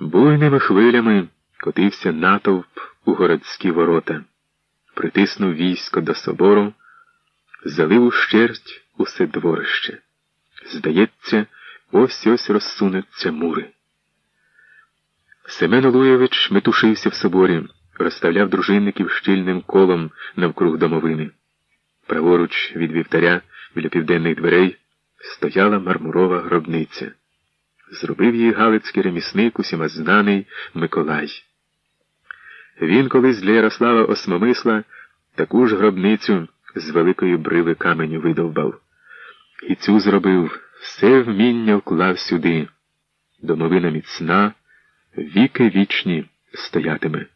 Буйними хвилями котився натовп у городські ворота, притиснув військо до собору, залив ущерть усе дворище. Здається, ось ось розсунуться мури. Семен Олуєвич метушився в соборі, розставляв дружинників щільним колом навкруг домовини. Праворуч від вівтаря біля південних дверей стояла мармурова гробниця. Зробив її галицький ремісник усіма знаний Миколай. Він колись для Ярослава Осмомисла таку ж гробницю з великої брили каменю видовбав. І цю зробив, все вміння вклав сюди. Домовина міцна, віки вічні стоятиме.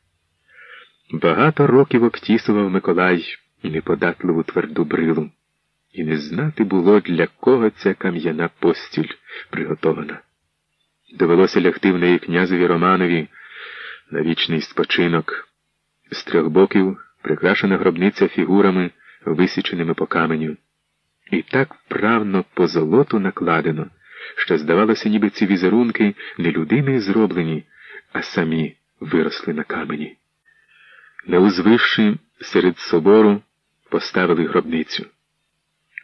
Багато років обтісував Миколай неподатливу тверду брилу, і не знати було, для кого ця кам'яна постіль приготована. Довелося лягти в неї князеві Романові на вічний спочинок. З трьох боків прикрашена гробниця фігурами, висіченими по каменю. І так вправно по золоту накладено, що, здавалося, ніби ці візерунки не людиною зроблені, а самі виросли на камені. На узвищі серед собору поставили гробницю.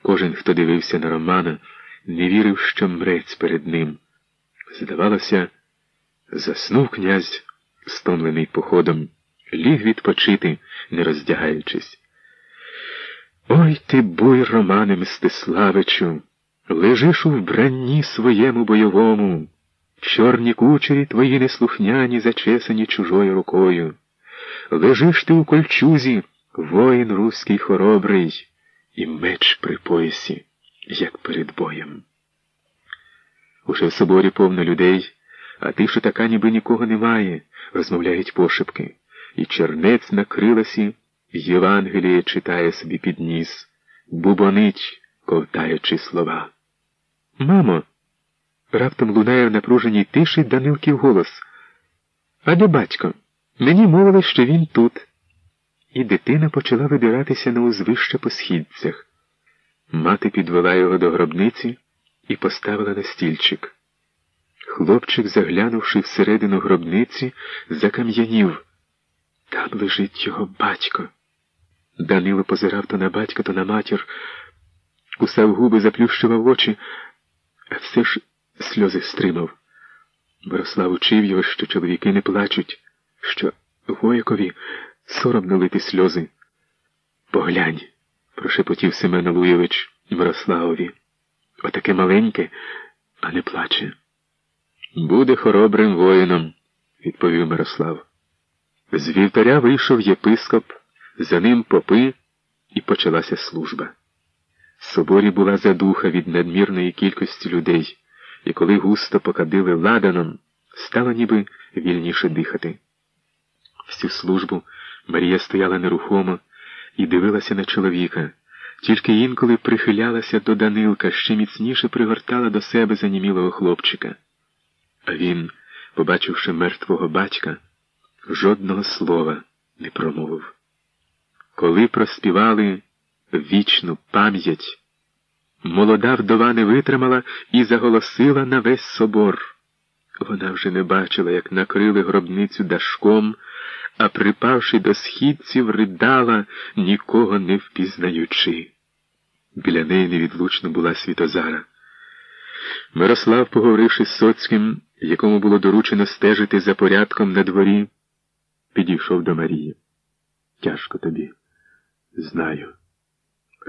Кожен, хто дивився на Романа, не вірив, що мрець перед ним. Здавалося, заснув князь, стомлений походом, ліг відпочити, не роздягаючись. Ой ти, буй, Романе Мстиславичу, лежиш у вбранні своєму бойовому, чорні кучері твої неслухняні, зачесані чужою рукою. Лежиш ти у кольчузі, воїн руський хоробрий, і меч при поясі, як перед боєм. Уже в соборі повно людей, а тиша така, ніби нікого немає, розмовляють пошепки, і чернець на криласі Євангеліє читає собі під ніс, бубонить, ковтаючи слова. Мамо, раптом лунає в напруженій тиші Данилків голос. А де батько? Мені мовили, що він тут. І дитина почала вибиратися на узвище по східцях. Мати підвела його до гробниці і поставила на стільчик. Хлопчик, заглянувши всередину гробниці, закам'янів. Там лежить його батько. Данило позирав то на батька, то на матір, кусав губи, заплющував очі, а все ж сльози стримав. Мирослав учив його, що чоловіки не плачуть, що воякові соромно лити сльози. Поглянь, прошепотів Семен Луєвич Мирославові. Отаке маленьке, а не плаче. Буде хоробрим воїном, відповів Мирослав. З вівтаря вийшов єпископ, за ним попи, і почалася служба. В соборі була задуха від надмірної кількості людей, і коли густо покадили ладаном, стало ніби вільніше дихати. Всю службу Марія стояла нерухомо і дивилася на чоловіка, тільки інколи прихилялася до Данилка, ще міцніше пригортала до себе занімілого хлопчика. А він, побачивши мертвого батька, жодного слова не промовив. Коли проспівали вічну пам'ять, молода вдова не витримала і заголосила на весь собор. Вона вже не бачила, як накрили гробницю дашком, а припавши до східців, ридала, нікого не впізнаючи. Біля неї невідлучно була Світозара. Мирослав, поговоривши з Соцьким, якому було доручено стежити за порядком на дворі, підійшов до Марії. Тяжко тобі, знаю.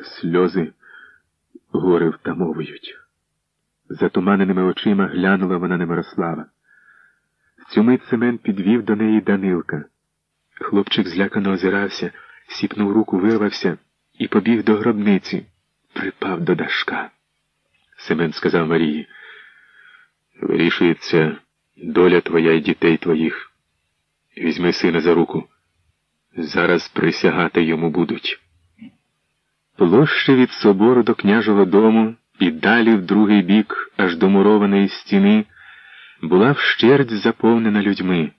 Сльози гори втамовують. Затуманеними очима глянула вона на Мирослава. В цю мить Семен підвів до неї Данилка. Хлопчик злякано озирався, сіпнув руку, вирвався і побіг до гробниці, припав до дашка. Семен сказав Марії, вирішується доля твоя і дітей твоїх. Візьми сина за руку. Зараз присягати йому будуть. Площа від собору до княжого дому і далі в другий бік, аж до мурованої стіни, була вщерть заповнена людьми.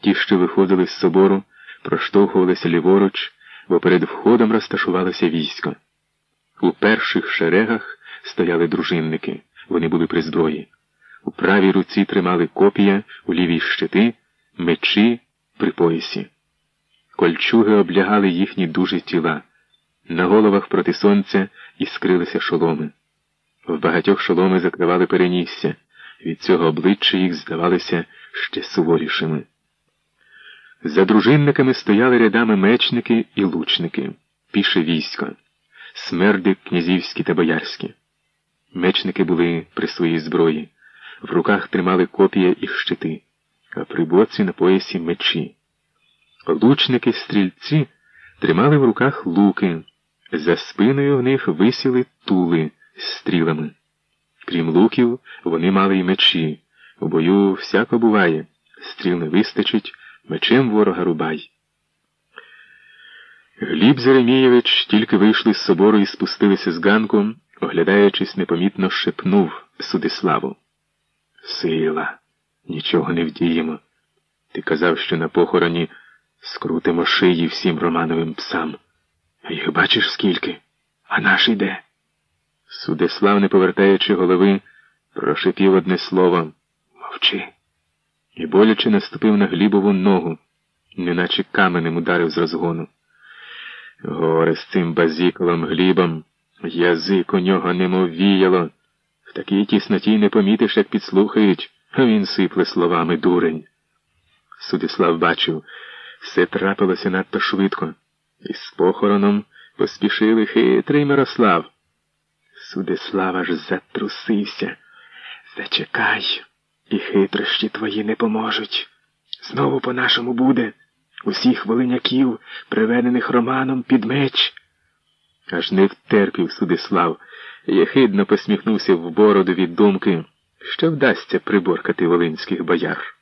Ті, що виходили з собору, проштовхувалися ліворуч, бо перед входом розташувалося військо. У перших шерегах стояли дружинники, вони були при зброї. У правій руці тримали копія, у лівій щити, мечі при поясі. Кольчуги облягали їхні дужі тіла. На головах проти сонця іскрилися шоломи. В багатьох шоломи закривали перенісся. Від цього обличчя їх здавалися ще суворішими. За дружинниками стояли рядами мечники і лучники, піше військо, смерди князівські та боярські. Мечники були при своїй зброї, в руках тримали копія і щити, а при боці на поясі мечі. Лучники стрільці тримали в руках луки, за спиною в них висіли тули стрілами. Крім луків, вони мали й мечі. У бою всяко буває, стріл не вистачить, мечем ворога рубай. Гліб Зеремійович тільки вийшли з собору і спустилися з ганку, оглядаючись, непомітно шепнув Судиславу. Сила, нічого не вдіємо. Ти казав, що на похороні скрутимо шиї всім романовим псам. Їх бачиш скільки? А наш іде. Судислав, не повертаючи голови, прошипів одне слово мовчи. І боляче наступив на глібову ногу, неначе каменем ударив з розгону. Горе з цим базіколом глібом, язик у нього немов віяло. В такій тісноті не помітиш, як підслухають, а він сипле словами дурень. Судислав бачив, все трапилося надто швидко, і з похороном поспішили хитрий Мирослав. Судислав аж затрусився. Зачекай, і хитрощі твої не поможуть. Знову по-нашому буде усіх волиняків, приведених Романом під меч. Аж не втерпів Судислав, єхидно посміхнувся в бороду від думки, що вдасться приборкати волинських бояр.